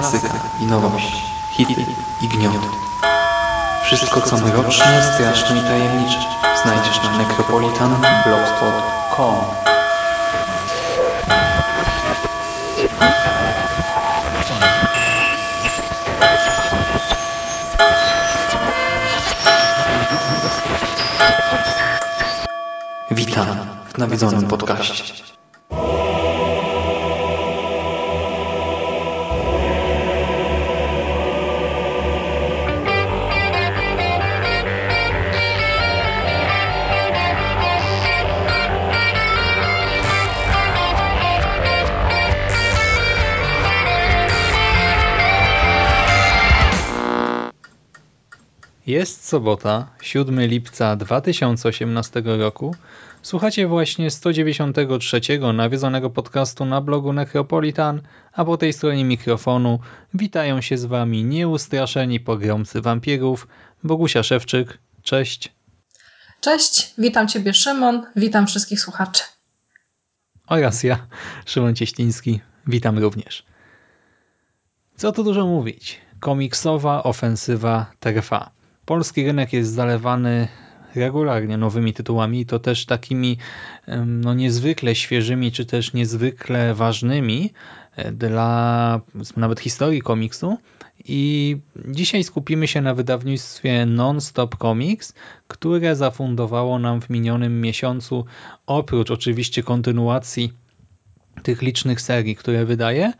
klasyka i nowość, hity i gnioty. Wszystko co mroczne, straszne i tajemnicze znajdziesz na necropolitanblogspot.com Witam w nawiedzonym podcaście. Jest sobota, 7 lipca 2018 roku. Słuchacie właśnie 193 nawiedzonego podcastu na blogu Necropolitan, a po tej stronie mikrofonu witają się z wami nieustraszeni pogromcy wampirów, Bogusia Szewczyk, cześć. Cześć, witam ciebie Szymon, witam wszystkich słuchaczy. Oraz ja, Szymon Cieśliński, witam również. Co tu dużo mówić, komiksowa ofensywa trwa. Polski rynek jest zalewany regularnie nowymi tytułami to też takimi no, niezwykle świeżymi, czy też niezwykle ważnymi e, dla nawet historii komiksu. I dzisiaj skupimy się na wydawnictwie Non-Stop Comics, które zafundowało nam w minionym miesiącu, oprócz oczywiście kontynuacji tych licznych serii, które wydaje,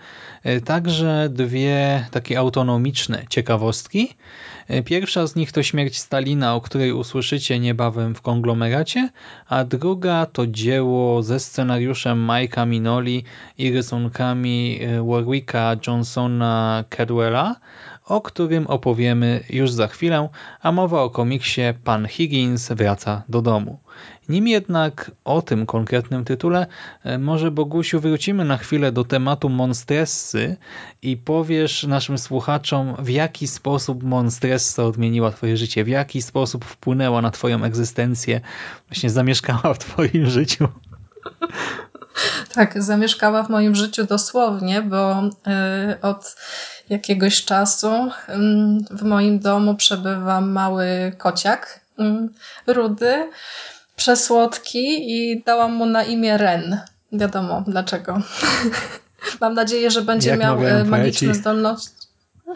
e, także dwie takie autonomiczne ciekawostki. E, pierwsza z nich to Śmierć Stalina, o której usłyszycie niebawem w konglomeracie, a druga to dzieło ze scenariuszem Mike'a Minoli i rysunkami e, Warwicka Johnsona Cadwella, o którym opowiemy już za chwilę, a mowa o komiksie Pan Higgins wraca do domu. Nim jednak o tym konkretnym tytule, e, może Bogusiu wrócimy na chwilę do tematu Monstressy i powiesz naszym słuchaczom, w jaki sposób Monstressa odmieniła twoje życie, w jaki sposób wpłynęła na twoją egzystencję, właśnie zamieszkała w twoim życiu. Tak, zamieszkała w moim życiu dosłownie, bo y, od jakiegoś czasu y, w moim domu przebywa mały kociak, y, rudy, przesłodki i dałam mu na imię Ren. Wiadomo dlaczego. Mam nadzieję, że będzie Jak miał magiczne zdolności.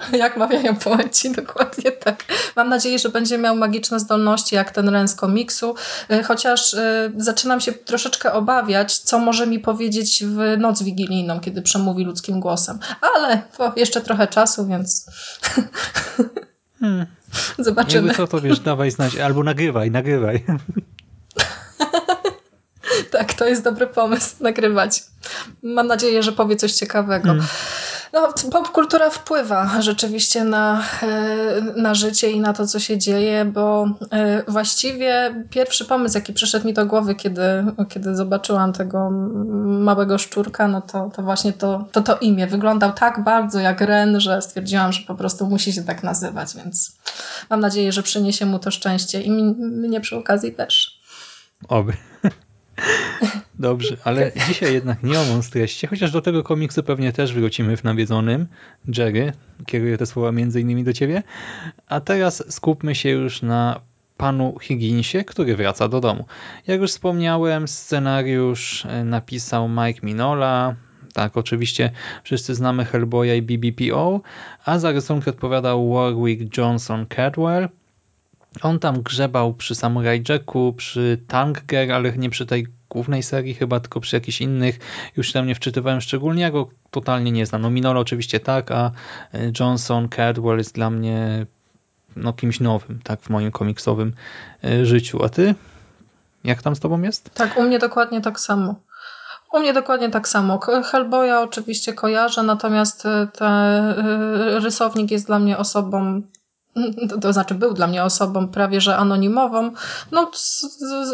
Jak mawiają poeci, dokładnie tak. Mam nadzieję, że będzie miał magiczne zdolności jak ten Ren z komiksu, e, chociaż y, zaczynam się troszeczkę obawiać, co może mi powiedzieć w noc wigilijną, kiedy przemówi ludzkim głosem. Ale jeszcze trochę czasu, więc hmm. zobaczymy. Jakby co to wiesz, dawaj znać, albo nagrywaj, nagrywaj. tak, to jest dobry pomysł, nagrywać. Mam nadzieję, że powie coś ciekawego. Hmm. No, popkultura wpływa rzeczywiście na, e, na życie i na to, co się dzieje, bo e, właściwie pierwszy pomysł, jaki przyszedł mi do głowy, kiedy, kiedy zobaczyłam tego małego szczurka, no to, to właśnie to, to, to imię wyglądał tak bardzo jak Ren, że stwierdziłam, że po prostu musi się tak nazywać, więc mam nadzieję, że przyniesie mu to szczęście i mnie przy okazji też. Oby. Dobrze, ale dzisiaj jednak nie o Monstreście, chociaż do tego komiksu pewnie też wrócimy w nawiedzonym. Jerry, kieruję te słowa między innymi do ciebie. A teraz skupmy się już na panu Higginsie, który wraca do domu. Jak już wspomniałem, scenariusz e, napisał Mike Minola, tak, oczywiście wszyscy znamy Hellboya i BBPO, a za rysunki odpowiadał Warwick Johnson Cadwell, on tam grzebał przy Samurai Jacku, przy Tank Girl, ale nie przy tej głównej serii chyba, tylko przy jakichś innych. Już tam nie wczytywałem szczególnie, go totalnie nie znam. No Minola oczywiście tak, a e, Johnson, Cadwell jest dla mnie no, kimś nowym tak w moim komiksowym e, życiu. A ty? Jak tam z tobą jest? Tak, u mnie dokładnie tak samo. U mnie dokładnie tak samo. Hellboya oczywiście kojarzę, natomiast e, ten rysownik jest dla mnie osobą to, to znaczy był dla mnie osobą prawie że anonimową. No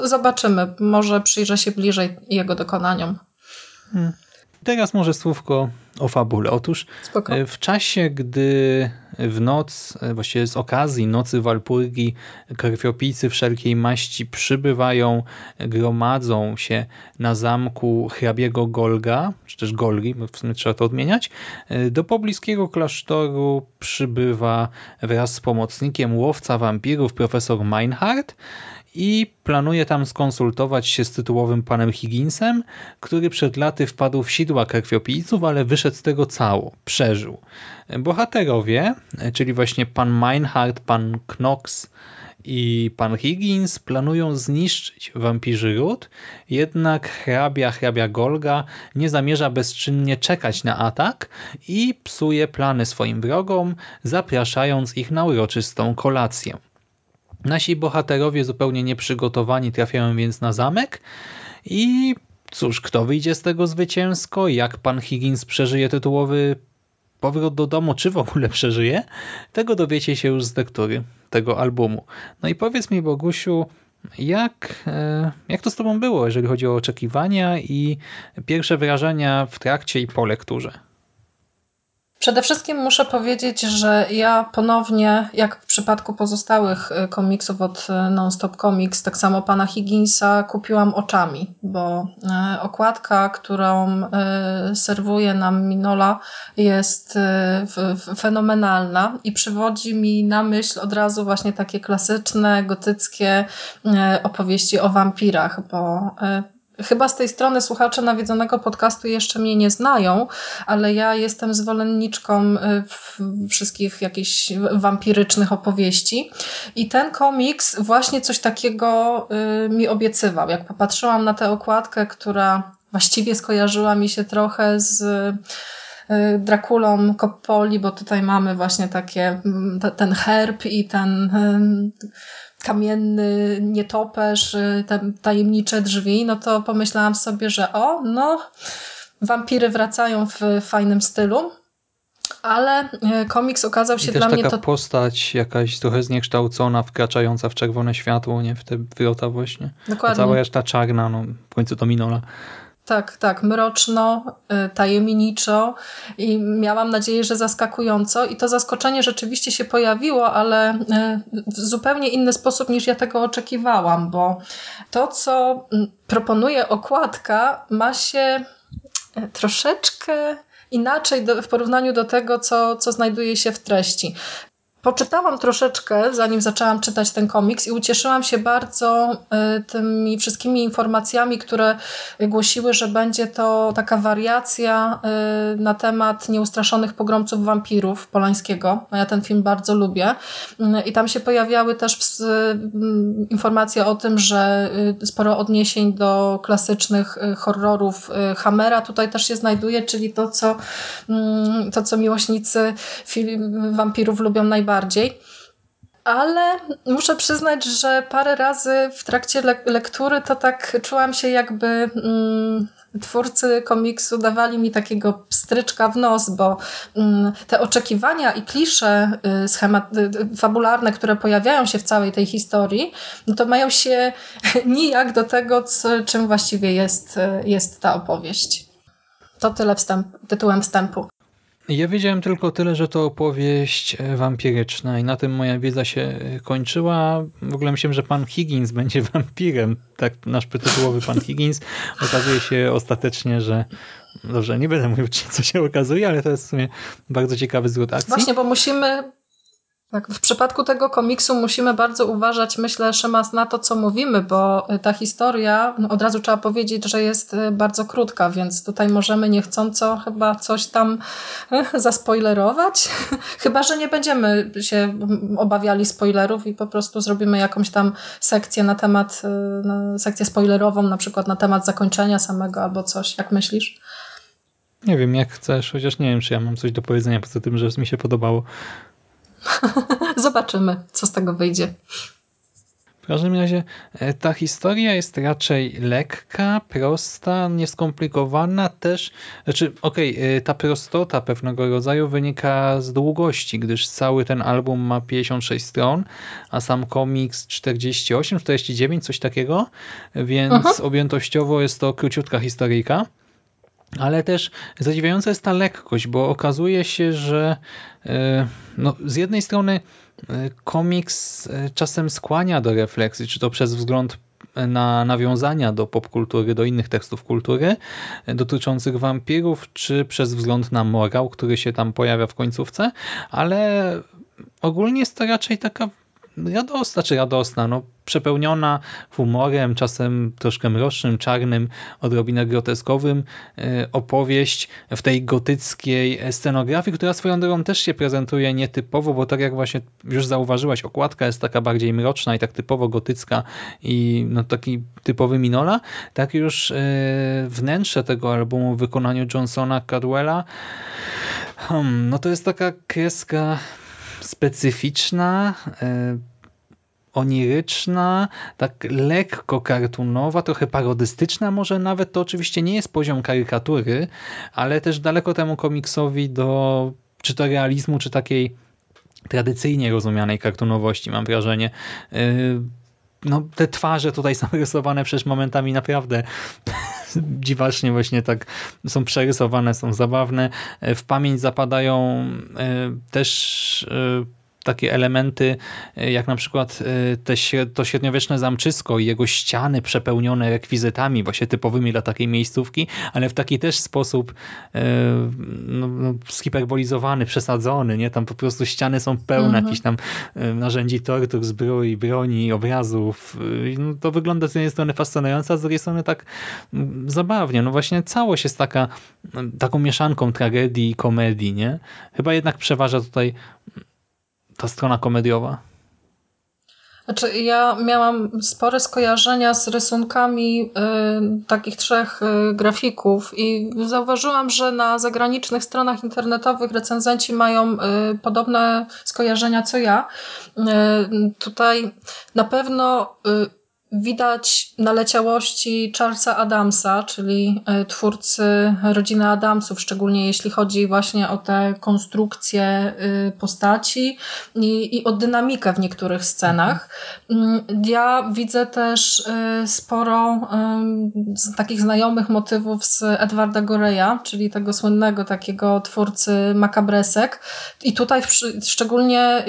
zobaczymy. Może przyjrzę się bliżej jego dokonaniom. Hmm. Teraz może słówko o fabule. Otóż Spoko. E, w czasie, gdy w noc, e, właściwie z okazji nocy Walpurgi, krwiopijcy wszelkiej maści przybywają, gromadzą się na zamku hrabiego Golga, czy też Golgi, bo w sumie trzeba to odmieniać, e, do pobliskiego klasztoru przybywa wraz z pomocnikiem łowca wampirów profesor Meinhardt, i planuje tam skonsultować się z tytułowym panem Higginsem, który przed laty wpadł w sidła krwiopijców, ale wyszedł z tego cało, przeżył. Bohaterowie, czyli właśnie pan Meinhardt, pan Knox i pan Higgins planują zniszczyć wampirzy ród, jednak hrabia, hrabia Golga nie zamierza bezczynnie czekać na atak i psuje plany swoim wrogom, zapraszając ich na uroczystą kolację. Nasi bohaterowie zupełnie nieprzygotowani trafiają więc na zamek i cóż, kto wyjdzie z tego zwycięsko? Jak pan Higgins przeżyje tytułowy powrót do domu, czy w ogóle przeżyje? Tego dowiecie się już z lektury tego albumu. No i powiedz mi Bogusiu, jak, e, jak to z tobą było, jeżeli chodzi o oczekiwania i pierwsze wrażenia w trakcie i po lekturze? Przede wszystkim muszę powiedzieć, że ja ponownie, jak w przypadku pozostałych y, komiksów od y, Nonstop Comics, tak samo pana Higginsa kupiłam oczami, bo y, okładka, którą serwuje nam Minola jest fenomenalna i przywodzi mi na myśl od razu właśnie takie klasyczne, gotyckie opowieści o wampirach, bo Chyba z tej strony słuchacze nawiedzonego podcastu jeszcze mnie nie znają, ale ja jestem zwolenniczką y, wszystkich jakichś wampirycznych opowieści. I ten komiks właśnie coś takiego y, mi obiecywał. Jak popatrzyłam na tę okładkę, która właściwie skojarzyła mi się trochę z y, Drakulą Coppoli, bo tutaj mamy właśnie takie, mm, ten herb i ten kamienny nietoperz, y, tajemnicze drzwi, no to pomyślałam sobie, że o, no, wampiry wracają w fajnym stylu. Ale y, komiks okazał się I dla mnie taka to. postać jakaś trochę zniekształcona, wkraczająca w czerwone światło, nie? W te wrota właśnie. Dokładnie. A cała reszta czarna, no w końcu to Minola. Tak, tak, mroczno, y, tajemniczo i miałam nadzieję, że zaskakująco i to zaskoczenie rzeczywiście się pojawiło, ale y, w zupełnie inny sposób niż ja tego oczekiwałam, bo to, co mm, proponuje okładka ma się y, troszeczkę inaczej do, w porównaniu do tego, co, co znajduje się w treści. Poczytałam troszeczkę, zanim zaczęłam czytać ten komiks i ucieszyłam się bardzo y, tymi wszystkimi informacjami, które głosiły, że będzie to taka wariacja y, na temat nieustraszonych pogromców wampirów Polańskiego. Ja ten film bardzo lubię. Y, I tam się pojawiały też informacje o tym, że sporo odniesień do klasycznych horrorów Hammera tutaj też się znajduje, czyli to, co, mm, to, co miłośnicy film, wampirów lubią najbardziej bardziej. Ale muszę przyznać, że parę razy w trakcie le lektury to tak czułam się jakby mm, twórcy komiksu dawali mi takiego stryczka w nos, bo mm, te oczekiwania i klisze y, schemat, y, fabularne, które pojawiają się w całej tej historii, no to mają się nijak do tego, co, czym właściwie jest, y, jest ta opowieść. To tyle wstęp, tytułem wstępu. Ja wiedziałem tylko tyle, że to opowieść e, wampiryczna i na tym moja wiedza się e, kończyła. W ogóle myślałem, że pan Higgins będzie wampirem. Tak nasz tytułowy pan Higgins. Okazuje się ostatecznie, że dobrze, nie będę mówił, co się okazuje, ale to jest w sumie bardzo ciekawy zwrot akcji. Właśnie, bo musimy tak, w przypadku tego komiksu musimy bardzo uważać, myślę, Szymas, na to, co mówimy, bo ta historia, no, od razu trzeba powiedzieć, że jest y, bardzo krótka, więc tutaj możemy niechcąco chyba coś tam y, zaspoilerować. chyba, że nie będziemy się obawiali spoilerów i po prostu zrobimy jakąś tam sekcję na temat, y, sekcję spoilerową, na przykład na temat zakończenia samego albo coś. Jak myślisz? Nie wiem, jak chcesz, chociaż nie wiem, czy ja mam coś do powiedzenia poza tym, że mi się podobało. Zobaczymy, co z tego wyjdzie. W każdym razie e, ta historia jest raczej lekka, prosta, nieskomplikowana też. Znaczy, okej, okay, e, ta prostota pewnego rodzaju wynika z długości, gdyż cały ten album ma 56 stron, a sam komiks 48, 49, coś takiego, więc Aha. Mhm. objętościowo jest to króciutka historyjka. Ale też zadziwiająca jest ta lekkość, bo okazuje się, że e, no, z jednej strony e, komiks e, czasem skłania do refleksji, czy to przez wzgląd na nawiązania do popkultury, do innych tekstów kultury dotyczących wampirów, czy przez wzgląd na morał, który się tam pojawia w końcówce, ale ogólnie jest to raczej taka radosna, czy radosna, no, przepełniona humorem, czasem troszkę mrocznym, czarnym, odrobinę groteskowym e, opowieść w tej gotyckiej scenografii, która swoją drogą też się prezentuje nietypowo, bo tak jak właśnie już zauważyłaś, okładka jest taka bardziej mroczna i tak typowo gotycka i no, taki typowy Minola, tak już e, wnętrze tego albumu w wykonaniu Johnsona Cadwella hmm, no to jest taka kreska specyficzna, e, oniryczna, tak lekko kartunowa, trochę parodystyczna może nawet. To oczywiście nie jest poziom karykatury, ale też daleko temu komiksowi do czy to realizmu, czy takiej tradycyjnie rozumianej kartunowości, mam wrażenie. E, no, te twarze tutaj są rysowane przecież momentami naprawdę dziwacznie właśnie tak są przerysowane, są zabawne. E, w pamięć zapadają e, też e, takie elementy, e, jak na przykład e, te, to średniowieczne zamczysko i jego ściany przepełnione rekwizytami, właśnie typowymi dla takiej miejscówki, ale w taki też sposób e, no, no, zhiperbolizowany, przesadzony, nie? Tam po prostu ściany są pełne mhm. jakichś tam narzędzi tortur, zbroi, broni, obrazów. No, to wygląda z jednej strony fascynująco, a z drugiej strony tak zabawnie. No właśnie całość jest taka, taką mieszanką tragedii i komedii, nie? Chyba jednak przeważa tutaj ta strona komediowa? Znaczy, ja miałam spore skojarzenia z rysunkami y, takich trzech y, grafików i zauważyłam, że na zagranicznych stronach internetowych recenzenci mają y, podobne skojarzenia co ja. Y, tutaj na pewno y, Widać naleciałości Charlesa Adamsa, czyli e, twórcy rodziny Adamsów, szczególnie jeśli chodzi właśnie o te konstrukcje e, postaci i, i o dynamikę w niektórych scenach. Mm, ja widzę też e, sporo takich znajomych motywów z Edwarda Goreya, czyli tego słynnego takiego twórcy makabresek. I tutaj szczególnie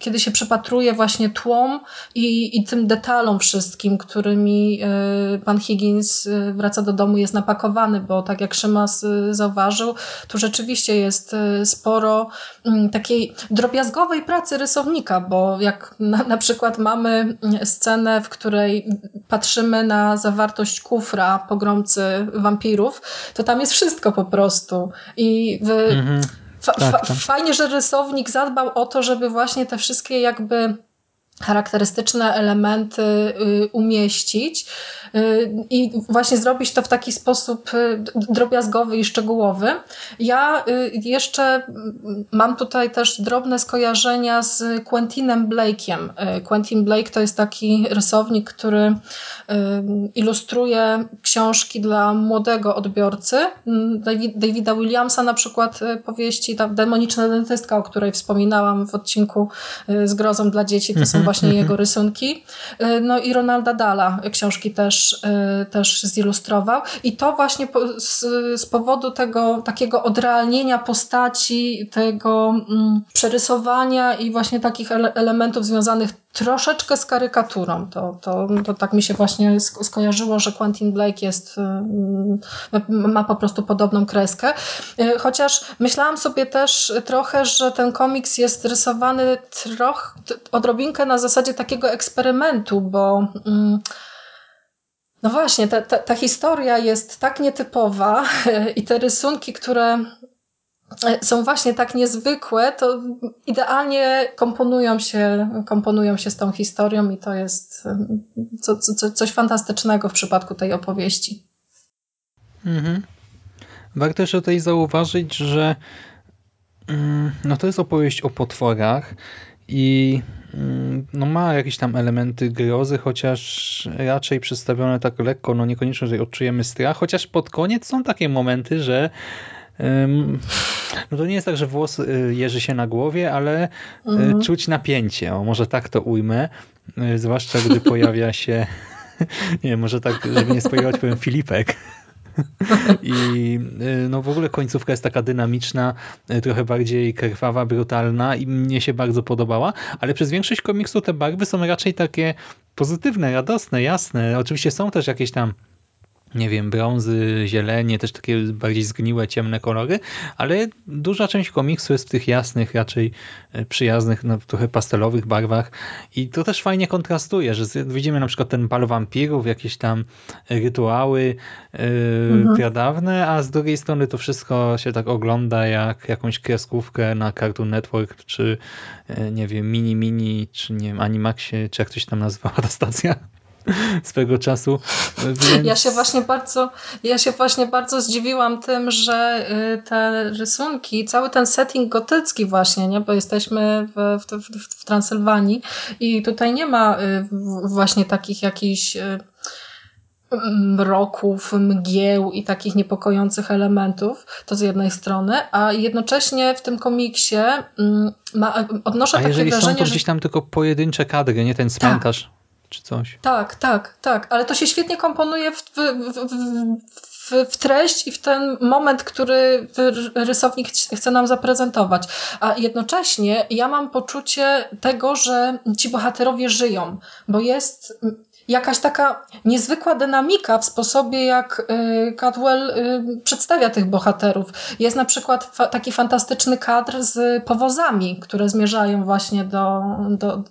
kiedy się przypatruje właśnie tłom i, i tym detalom wszystkim, wszystkim, którymi e, pan Higgins e, wraca do domu, jest napakowany, bo tak jak Szymas e, zauważył, tu rzeczywiście jest sporo mm, takiej drobiazgowej pracy rysownika, bo jak na, na przykład mamy mm, scenę, w której patrzymy na zawartość kufra pogromcy wampirów, to tam jest wszystko po prostu. I w, mhm. Fa tak, tak. Fajnie, że rysownik zadbał o to, żeby właśnie te wszystkie jakby charakterystyczne elementy y, umieścić y, i właśnie zrobić to w taki sposób y, drobiazgowy i szczegółowy. Ja jeszcze mam tutaj też drobne skojarzenia z Quentinem Blake'iem. Quentin Blake to jest taki rysownik, który ilustruje książki dla młodego odbiorcy. Davida Williamsa na przykład powieści, ta demoniczna dentystka, o której wspominałam w odcinku z grozą dla dzieci, to są mhm właśnie jego rysunki. Y, no i Ronalda Dala książki też, y, też zilustrował. I to właśnie z, z powodu tego takiego odrealnienia postaci, tego mm, przerysowania i właśnie takich ele elementów związanych troszeczkę z karykaturą. To, to, to tak mi się właśnie skojarzyło, że Quentin Blake jest, y, ma po prostu podobną kreskę. Chociaż myślałam sobie też trochę, że ten komiks jest rysowany trochę, odrobinkę na zasadzie takiego eksperymentu, bo mm, no właśnie, ta, ta, ta historia jest tak nietypowa i te rysunki, które E, są właśnie tak niezwykłe, to idealnie komponują się, komponują się z tą historią i to jest co, co, coś fantastycznego w przypadku tej opowieści. Mhm. Warto też tutaj zauważyć, że mm, no to jest opowieść o potworach i mm, no ma jakieś tam elementy grozy, chociaż raczej przedstawione tak lekko, no niekoniecznie, że odczujemy strach, chociaż pod koniec są takie momenty, że no to nie jest tak, że włos y, jeży się na głowie, ale y, mhm. czuć napięcie. O, może tak to ujmę. Y, zwłaszcza gdy pojawia się nie może tak, żeby nie spoilować, powiem Filipek. I y, no w ogóle końcówka jest taka dynamiczna, y, trochę bardziej krwawa, brutalna i mnie się bardzo podobała, ale przez większość komiksu te barwy są raczej takie pozytywne, radosne, jasne. Oczywiście są też jakieś tam nie wiem, brązy, zielenie, też takie bardziej zgniłe, ciemne kolory, ale duża część komiksu jest w tych jasnych, raczej e, przyjaznych, no, trochę pastelowych barwach i to też fajnie kontrastuje, że widzimy na przykład ten bal wampirów, jakieś tam rytuały yy, mhm. pradawne, a z drugiej strony to wszystko się tak ogląda jak jakąś kreskówkę na Cartoon Network, czy yy, nie wiem, Mini Mini, czy nie wiem, Animaxie, czy jak coś tam nazywała ta stacja. swego czasu. Więc... Ja się właśnie bardzo, ja się właśnie bardzo zdziwiłam tym, że y, te rysunki, cały ten setting gotycki właśnie, nie? bo jesteśmy w, w, w, w Transylwanii i tutaj nie ma y, właśnie takich jakichś y, mroków, mgieł i takich niepokojących elementów, to z jednej strony, a jednocześnie w tym komiksie mm, ma, odnoszę a takie wrażenie, są to że... gdzieś tam tylko pojedyncze kadry, nie ten cmentarz. Czy coś. Tak, tak, tak, ale to się świetnie komponuje w, w, w, w, treść i w ten moment, który rysownik chce nam zaprezentować. A jednocześnie ja mam poczucie tego, że ci bohaterowie żyją, bo jest jakaś taka niezwykła dynamika w sposobie, jak y, Cadwell y, przedstawia tych bohaterów. Jest na przykład taki fantastyczny kadr z powozami, które zmierzają właśnie do, do,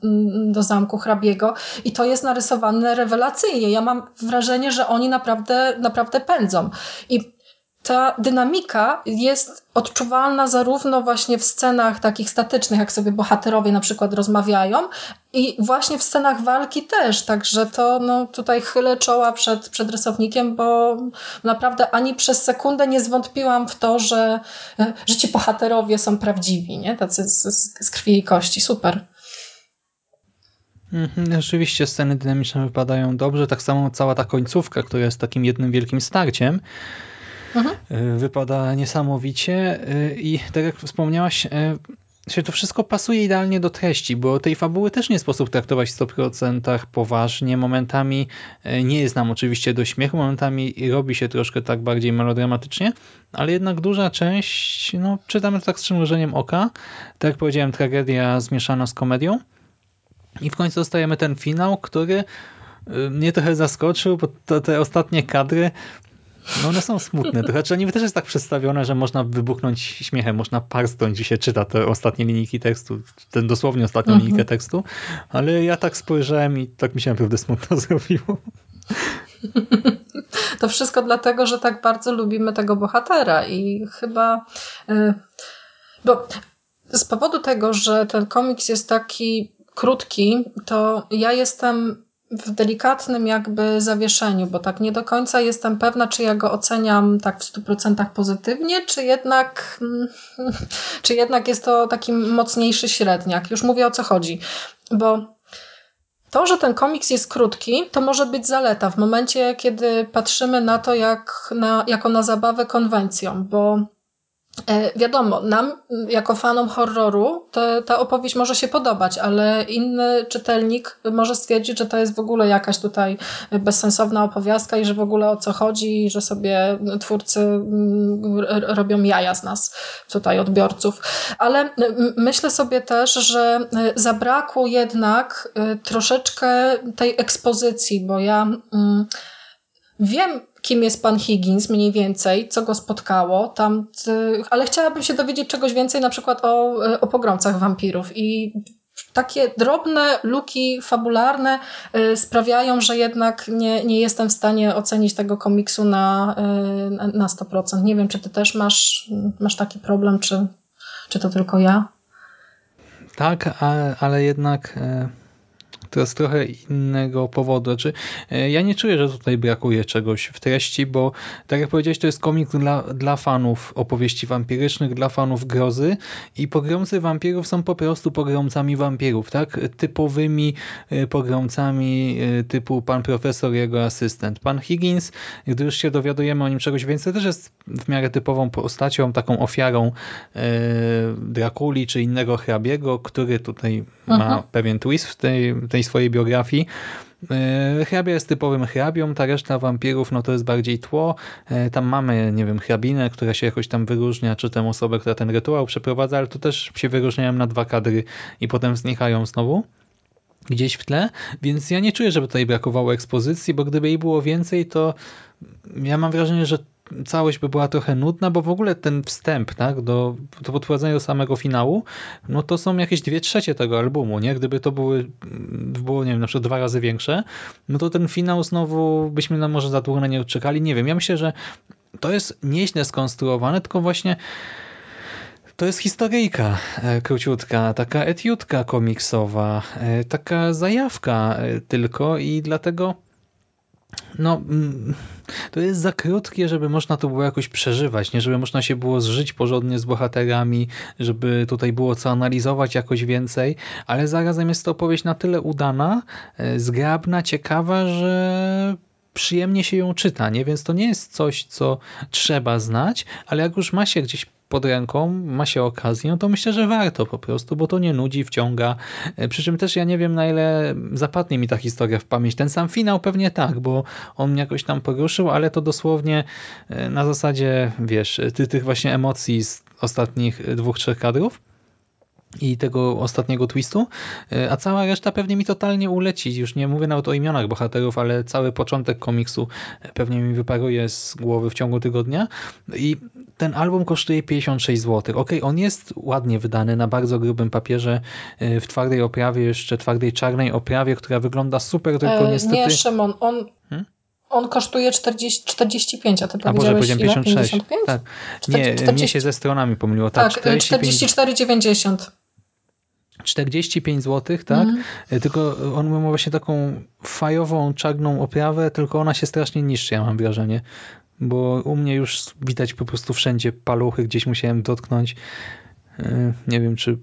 do zamku hrabiego i to jest narysowane rewelacyjnie. Ja mam wrażenie, że oni naprawdę, naprawdę pędzą. I ta dynamika jest odczuwalna zarówno właśnie w scenach takich statycznych, jak sobie bohaterowie na przykład rozmawiają, i właśnie w scenach walki też. Także to no, tutaj chylę czoła przed, przed rysownikiem, bo naprawdę ani przez sekundę nie zwątpiłam w to, że, że ci bohaterowie są prawdziwi, nie? tacy z, z, krwi i kości. Super. Mhm, rzeczywiście sceny dynamiczne wypadają dobrze, tak samo cała ta końcówka, która jest takim jednym wielkim starciem, mhm. wypada niesamowicie y, i tak jak wspomniałaś, y, się to wszystko pasuje idealnie do treści, bo tej fabuły też nie sposób traktować w 100% poważnie. Momentami nie jest nam oczywiście do śmiechu, momentami robi się troszkę tak bardziej melodramatycznie, ale jednak duża część, no czytamy to tak z przymrużeniem oka. Tak jak powiedziałem, tragedia zmieszana z komedią. I w końcu dostajemy ten finał, który mnie trochę zaskoczył, bo to, te ostatnie kadry no one są smutne. To znaczy, oni też jest tak przedstawione, że można wybuchnąć śmiechem, można parstąć, gdzie się czyta te ostatnie linijki tekstu, ten dosłownie ostatnią mhm. linijkę tekstu, ale ja tak spojrzałem i tak mi się naprawdę smutno zrobiło. To wszystko dlatego, że tak bardzo lubimy tego bohatera i chyba... Yy, bo z powodu tego, że ten komiks jest taki krótki, to ja jestem w delikatnym jakby zawieszeniu, bo tak nie do końca jestem pewna, czy ja go oceniam tak w 100% pozytywnie, czy jednak, czy jednak jest to taki mocniejszy średniak. Już mówię o co chodzi, bo to, że ten komiks jest krótki, to może być zaleta w momencie, kiedy patrzymy na to jak na, jako na zabawę konwencją, bo wiadomo, nam jako fanom horroru to, ta opowieść może się podobać, ale inny czytelnik może stwierdzić, że to jest w ogóle jakaś tutaj bezsensowna opowiastka i że w ogóle o co chodzi i że sobie twórcy robią jaja z nas, tutaj odbiorców. Ale myślę sobie też, że e, zabrakło jednak e, troszeczkę tej ekspozycji, bo ja wiem, kim jest pan Higgins mniej więcej, co go spotkało, tam, ale chciałabym się dowiedzieć czegoś więcej na przykład o, o pogromcach wampirów i takie drobne luki fabularne y, sprawiają, że jednak nie, nie jestem w stanie ocenić tego komiksu na, y, na 100%. Nie wiem, czy ty też masz, masz taki problem, czy, czy to tylko ja? Tak, ale jednak to z trochę innego powodu. Znaczy, e, ja nie czuję, że tutaj brakuje czegoś w treści, bo tak jak powiedziałeś, to jest komik dla, dla fanów opowieści wampirycznych, dla fanów grozy i pogromcy wampirów są po prostu pogromcami wampirów, tak? Typowymi e, pogromcami e, typu pan profesor jego asystent. Pan Higgins, gdy już się dowiadujemy o nim czegoś więcej, też jest w miarę typową postacią, taką ofiarą Drakuli czy innego hrabiego, który tutaj ma mhm. pewien twist w tej, tej tej swojej biografii. E, hrabia jest typowym hrabią, ta reszta wampirów no to jest bardziej tło. E, tam mamy, nie wiem, hrabinę, która się jakoś tam wyróżnia, czy tę osobę, która ten rytuał przeprowadza, ale to też się wyróżniają na dwa kadry i potem znikają znowu gdzieś w tle, więc ja nie czuję, żeby tutaj brakowało ekspozycji, bo gdyby jej było więcej, to ja mam wrażenie, że całość by była trochę nudna, bo w ogóle ten wstęp tak, do, do podprowadzenia do samego finału, no to są jakieś dwie trzecie tego albumu, nie? Gdyby to były, było, nie wiem, na przykład dwa razy większe, no to ten finał znowu byśmy na może za długo na nie czekali. Nie wiem, ja myślę, że to jest nieźle skonstruowane, tylko właśnie to jest historyjka e, króciutka, taka etiutka komiksowa, e, taka zajawka e, tylko i dlatego no, mm, to jest za krótkie, żeby można to było jakoś przeżywać, nie? Żeby można się było zżyć porządnie z bohaterami, żeby tutaj było co analizować jakoś więcej, ale zarazem jest to opowieść na tyle udana, zgrabna, ciekawa, że przyjemnie się ją czyta, nie? więc to nie jest coś, co trzeba znać, ale jak już ma się gdzieś pod ręką, ma się okazję, to myślę, że warto po prostu, bo to nie nudzi, wciąga. E, przy czym też ja nie wiem, na ile zapadnie mi ta historia w pamięć. Ten sam finał pewnie tak, bo on mnie jakoś tam poruszył, ale to dosłownie e, na zasadzie, wiesz, ty, tych właśnie emocji z ostatnich dwóch, trzech kadrów i tego ostatniego twistu, e, a cała reszta pewnie mi totalnie uleci. Już nie mówię nawet o imionach bohaterów, ale cały początek komiksu pewnie mi wyparuje z głowy w ciągu tygodnia i ten album kosztuje 56 zł. Ok, on jest ładnie wydany na bardzo grubym papierze e, w twardej oprawie, jeszcze twardej czarnej oprawie, która wygląda super, tylko e, niestety... Nie, Szymon, on... Hmm? On kosztuje 40, 45, a ty a może 56. 55? Tak. Nie, 40... mnie się ze stronami pomyliło. Tak, tak 44,90. 45 zł, tak? Mm. Tylko on ma właśnie taką fajową, czarną oprawę, tylko ona się strasznie niszczy, ja mam wrażenie. Bo u mnie już widać po prostu wszędzie paluchy, gdzieś musiałem dotknąć. E, nie wiem, czy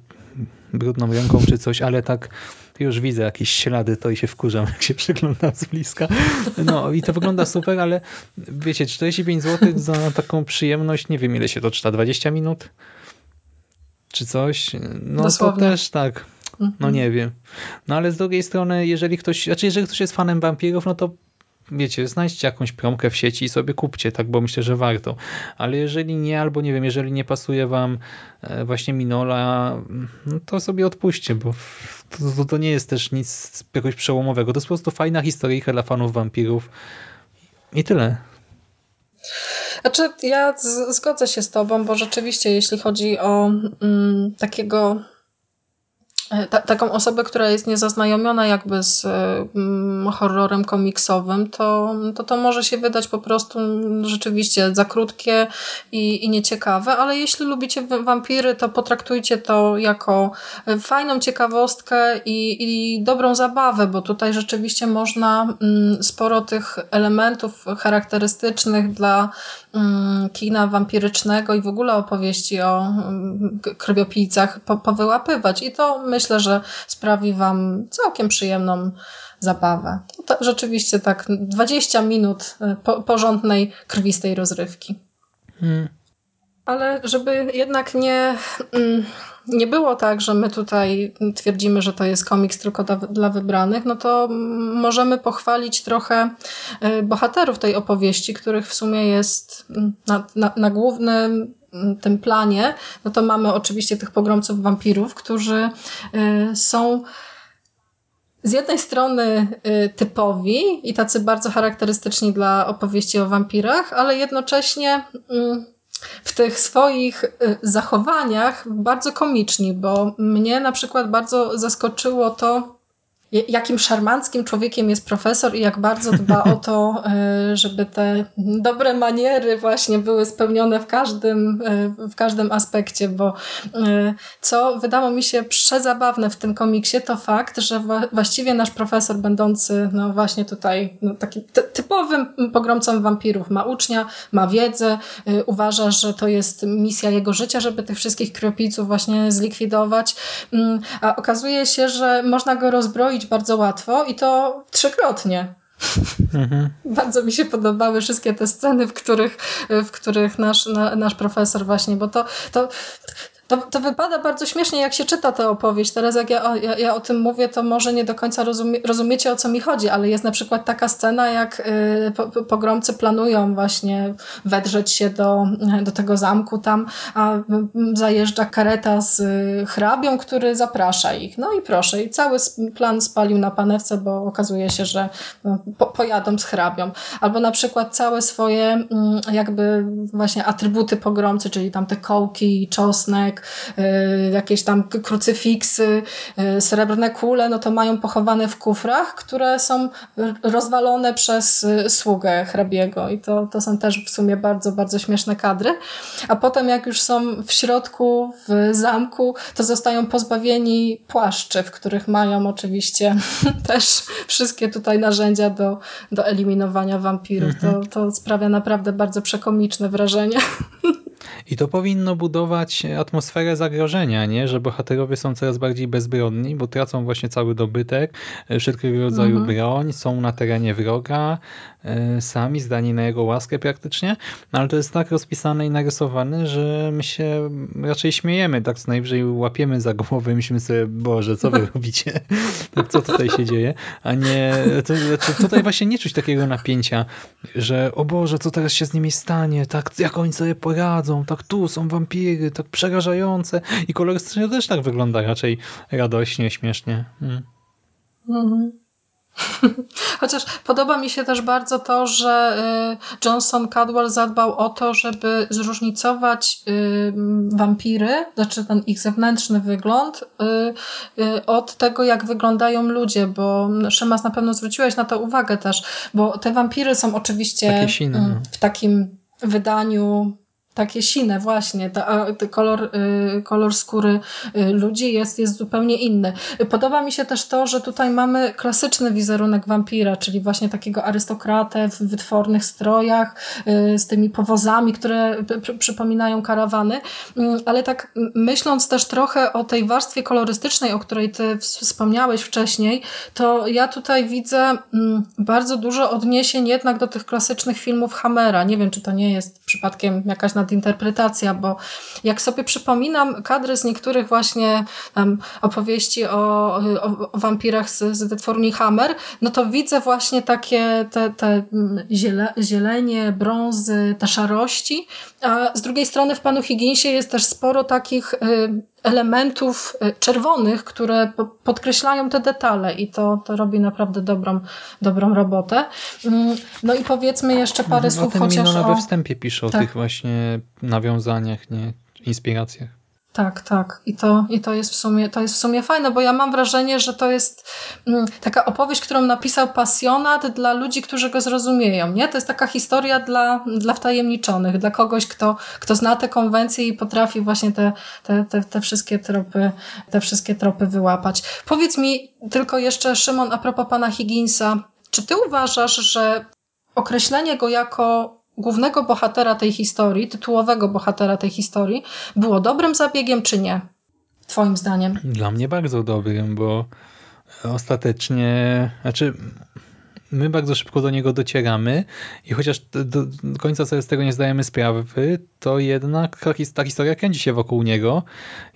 brudną ręką, czy coś, ale tak już widzę jakieś ślady, to i się wkurzam, jak się przyglądam z bliska. No i to wygląda super, ale wiecie, 45 zł za taką przyjemność, nie wiem ile się to czyta, 20 minut? Czy coś, no Dosłownie. to też tak. No mhm. nie wiem. No ale z drugiej strony, jeżeli ktoś, znaczy jeżeli ktoś jest fanem wampirów, no to wiecie, znajdźcie jakąś promkę w sieci i sobie kupcie, tak, bo myślę, że warto. Ale jeżeli nie, albo nie wiem, jeżeli nie pasuje wam e, właśnie Minola, no to sobie odpuśćcie, bo to, to, to nie jest też nic jakoś przełomowego. To jest po prostu fajna historyjka dla fanów wampirów i tyle. Znaczy, ja zgodzę się z Tobą, bo rzeczywiście, jeśli chodzi o mm, takiego E, ta, taką osobę, która jest niezaznajomiona jakby z mm, horrorem komiksowym, to, to to może się wydać po prostu rzeczywiście za krótkie i, i nieciekawe, ale jeśli lubicie wampiry, to potraktujcie to jako fajną ciekawostkę i, i dobrą zabawę, bo tutaj rzeczywiście można mm, sporo tych elementów charakterystycznych dla mm, kina wampirycznego i w ogóle opowieści o mm, krwiopijcach po, powyłapywać i to myślę, że sprawi Wam całkiem przyjemną zabawę. To rzeczywiście tak 20 minut po, porządnej, krwistej rozrywki. Hmm. Ale żeby jednak nie, mm, nie było tak, że my tutaj twierdzimy, że to jest komiks tylko dla, wybranych, no to możemy pochwalić trochę e, bohaterów tej opowieści, których w sumie jest mm, na, na, na głównym tym planie, no to mamy oczywiście tych pogromców wampirów, którzy y, są z jednej strony y, typowi i tacy bardzo charakterystyczni dla opowieści o wampirach, ale jednocześnie mm, w tych swoich y, zachowaniach bardzo komiczni, bo mnie na przykład bardzo zaskoczyło to, jakim szarmanckim człowiekiem jest profesor i jak bardzo dba o to, e, żeby te dobre maniery właśnie były spełnione w każdym, e, w każdym aspekcie, bo e, co wydało mi się przezabawne w tym komiksie, to fakt, że właściwie nasz profesor będący no właśnie tutaj no, takim typowym pogromcą wampirów ma ucznia, ma wiedzę, uważa, że to jest misja jego życia, żeby tych wszystkich kropiców właśnie zlikwidować, mm, a okazuje się, że można go rozbroić bardzo łatwo i to trzykrotnie. Mhm. Bardzo mi się podobały wszystkie te sceny, w których, w których nasz, na, nasz profesor właśnie, bo to, to To, to wypada bardzo śmiesznie, jak się czyta tę opowieść. Teraz jak ja, ja, ja o tym mówię, to może nie do końca rozumie, rozumiecie, o co mi chodzi, ale jest na przykład taka scena, jak y, po, pogromcy planują właśnie wedrzeć się do, do tego zamku tam, a zajeżdża kareta z y, hrabią, który zaprasza ich. No i proszę, i cały plan spalił na panewce, bo okazuje się, że no, po, pojadą z hrabią. Albo na przykład całe swoje mm, jakby właśnie atrybuty pogromcy, czyli tam te kołki, czosnek, y, jakieś tam krucyfiksy, y, srebrne kule, no to mają pochowane w kufrach, które są rozwalone przez sługę hrabiego i to, to są też w sumie bardzo, bardzo śmieszne kadry. A potem jak już są w środku, w zamku, to zostają pozbawieni płaszczy, w których mają oczywiście też wszystkie tutaj narzędzia do, do eliminowania wampirów. To, mhm. to sprawia naprawdę bardzo przekomiczne wrażenie. I to powinno budować atmosferę zagrożenia, nie? że bohaterowie są coraz bardziej bezbronni, bo tracą właśnie cały dobytek, wszelkiego rodzaju mhm. broń, są na terenie wroga, E, sami, zdani na jego łaskę praktycznie, no, ale to jest tak rozpisane i narysowane, że my się raczej śmiejemy, tak co najwyżej łapiemy za głowę i myślimy sobie, Boże, co wy robicie? Tak, co tutaj się dzieje? A nie, to, znaczy tutaj właśnie nie czuć takiego napięcia, że o Boże, co teraz się z nimi stanie? Tak, jak oni sobie poradzą? Tak, tu są wampiry, tak przerażające. I kolorystycznie też tak wygląda raczej radośnie, śmiesznie. Mhm. Chociaż podoba mi się też bardzo to, że y, Johnson Cadwell zadbał o to, żeby zróżnicować y, wampiry, znaczy ten ich zewnętrzny wygląd y, od tego, jak wyglądają ludzie, bo Szymas na pewno zwróciłeś na to uwagę też, bo te wampiry są oczywiście sine, no. w takim wydaniu takie sine właśnie, ta, kolor, y, kolor skóry y, ludzi jest, jest zupełnie inny. Podoba mi się też to, że tutaj mamy klasyczny wizerunek wampira, czyli właśnie takiego arystokratę w wytwornych strojach, y, z tymi powozami, które przypominają karawany, mm, ale tak myśląc też trochę o tej warstwie kolorystycznej, o której ty wspomniałeś wcześniej, to ja tutaj widzę mm, bardzo dużo odniesień jednak do tych klasycznych filmów Hammera. Nie wiem, czy to nie jest przypadkiem jakaś nad interpretacja, bo jak sobie przypominam kadry z niektórych właśnie um, opowieści o, o, o wampirach z, z wytwórni Hammer, no to widzę właśnie takie te, te mm, ziele, zielenie, brązy, te szarości, a z drugiej strony w Panu Higginsie jest też sporo takich y, elementów y, czerwonych, które podkreślają te detale i to, to robi naprawdę dobrą, dobrą robotę. Mm, no i powiedzmy jeszcze parę mhm, słów chociaż o... we wstępie pisze tak. o tych właśnie nawiązaniach, nie? inspiracjach. Tak, tak. I to, i to jest w sumie, to jest w sumie fajne, bo ja mam wrażenie, że to jest mm, taka opowieść, którą napisał pasjonat dla ludzi, którzy go zrozumieją, nie? To jest taka historia dla, dla wtajemniczonych, dla kogoś, kto, kto zna te konwencje i potrafi właśnie te, te, te, te wszystkie tropy, te wszystkie tropy wyłapać. Powiedz mi tylko jeszcze, Szymon, a propos pana Higginsa, czy ty uważasz, że określenie go jako głównego bohatera tej historii, tytułowego bohatera tej historii, było dobrym zabiegiem, czy nie? Twoim zdaniem? Dla mnie bardzo dobrym, bo ostatecznie, znaczy my bardzo szybko do niego docieramy i chociaż do, końca sobie z tego nie zdajemy sprawy, to jednak ta historia kręci się wokół niego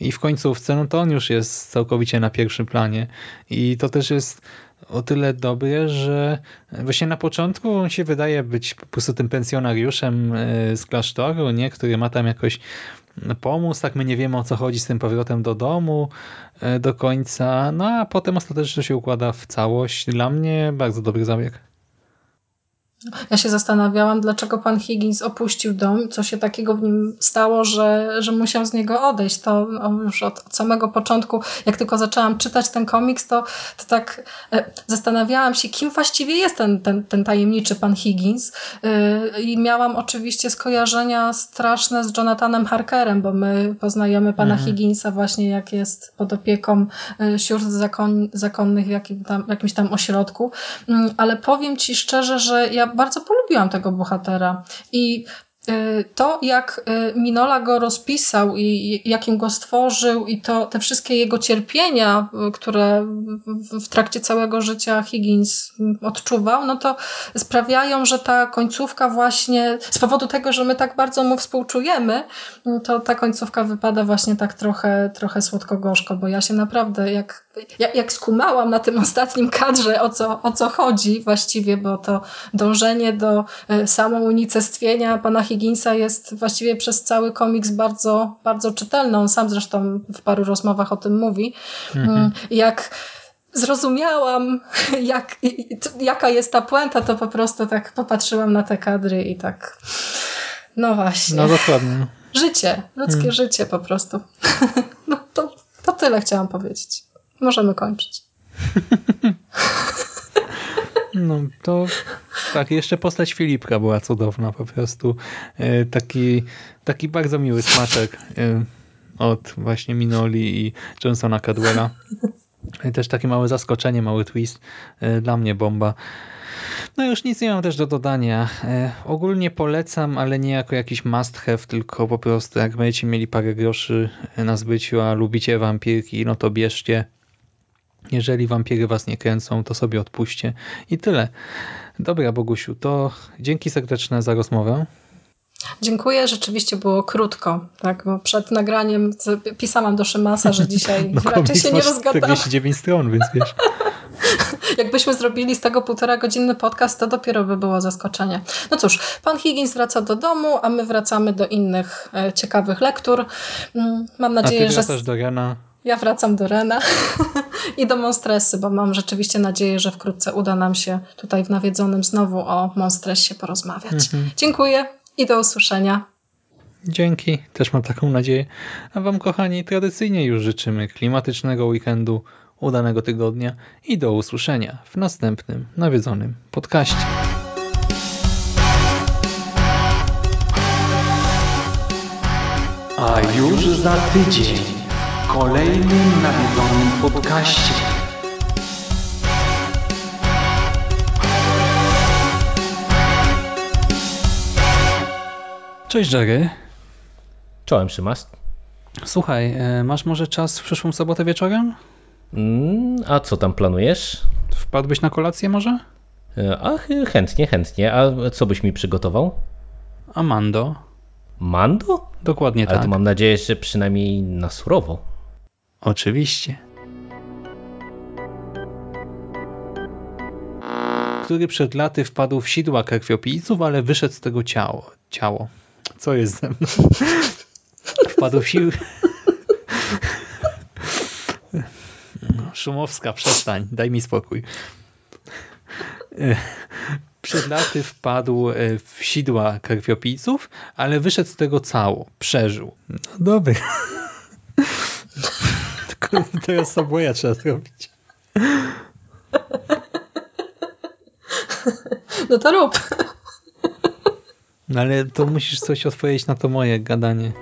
i w końcówce no to on już jest całkowicie na pierwszym planie i to też jest o tyle dobre, że właśnie na początku on się wydaje być po prostu tym pensjonariuszem e, z klasztoru, nie? który ma tam jakoś pomóc, tak my nie wiemy o co chodzi z tym powrotem do domu e, do końca, no a potem ostatecznie się układa w całość. Dla mnie bardzo dobry zabieg. Ja się zastanawiałam, dlaczego pan Higgins opuścił dom, co się takiego w nim stało, że, że musiał z niego odejść. To już od, od samego początku, jak tylko zaczęłam czytać ten komiks, to, to tak e, zastanawiałam się, kim właściwie jest ten, ten, ten tajemniczy pan Higgins. E, I miałam oczywiście skojarzenia straszne z Jonathanem Harkerem, bo my poznajemy pana mhm. Higginsa właśnie jak jest pod opieką e, sióstr zakon, zakonnych w jakim tam, jakimś tam ośrodku. Mm, ale powiem ci szczerze, że ja bardzo polubiłam tego bohatera. I to jak y, Minola go rozpisał i jakim go stworzył i to te wszystkie jego cierpienia, y, które w trakcie całego życia Higgins odczuwał, no to sprawiają, że ta końcówka właśnie z powodu tego, że my tak bardzo mu współczujemy, to ta końcówka wypada właśnie tak trochę, trochę słodko-gorzko, bo ja się naprawdę jak, jak, jak skumałam na tym ostatnim kadrze, o co, o co chodzi właściwie, bo to dążenie do samounicestwienia pana Higginsa jest właściwie przez cały komiks bardzo, bardzo czytelny. On sam zresztą w paru rozmowach o tym mówi. Mhm. Mm, jak zrozumiałam, jak, jaka jest ta puenta, to po prostu tak popatrzyłam na te kadry i tak, no właśnie. No dokładnie. Życie, ludzkie hmm. życie po prostu. No to, to tyle chciałam powiedzieć. Możemy kończyć. No to tak, jeszcze postać Filipka była cudowna po prostu. E, taki, taki bardzo miły smaczek e, od właśnie Minoli i Johnsona Cadwella. I też takie małe zaskoczenie, mały twist. E, dla mnie bomba. No już nic nie mam też do dodania. ogólnie polecam, ale nie jako jakiś must have, tylko po prostu jak będziecie mieli parę groszy na zbyciu, a lubicie wampirki, no to bierzcie. Jeżeli wampiry was nie kręcą, to sobie odpuśćcie. I tyle. Dobra, Bogusiu, to dzięki serdeczne za rozmowę. Dziękuję, rzeczywiście było krótko, tak, bo przed nagraniem pisałam do Szymasa, że dzisiaj no, raczej się nie rozgadamy. 49 stron, więc wiesz. Jakbyśmy zrobili z tego półtora godzinny podcast, to dopiero by było zaskoczenie. No cóż, pan Higgins wraca do domu, a my wracamy do innych e, ciekawych lektur. Mm, mam nadzieję, a ty że... do Rena. Ja wracam do Rena i do Monstresy, bo mam rzeczywiście nadzieję, że wkrótce uda nam się tutaj w nawiedzonym znowu o Monstressie porozmawiać. Mhm. Dziękuję i do usłyszenia. Dzięki, też mam taką nadzieję. A Wam, kochani, tradycyjnie już życzymy klimatycznego weekendu, udanego tygodnia i do usłyszenia w następnym nawiedzonym podcaście. A już za tydzień kolejnym nawiedzonym podcaście. Cześć Jerry. Czołem Szymas. Słuchaj, e, masz może czas w przyszłą sobotę wieczorem? Mm, a co tam planujesz? Wpadłbyś na kolację może? E, ach, chętnie, chętnie. A co byś mi przygotował? Amando. Mando? Dokładnie Ale tak. to mam nadzieję, że przynajmniej na surowo. Oczywiście. Który przed laty wpadł w sidła krwiopijców, ale wyszedł z tego ciało. Ciało. Co jest ze mną? Wpadł w siły... Szumowska, przestań, daj mi spokój. Przed laty wpadł w sidła krwiopijców, ale wyszedł z tego cało. Przeżył. No dobry. Teraz Subwaya trzeba zrobić. No to rób. No ale to musisz coś odpowiedzieć na to moje gadanie.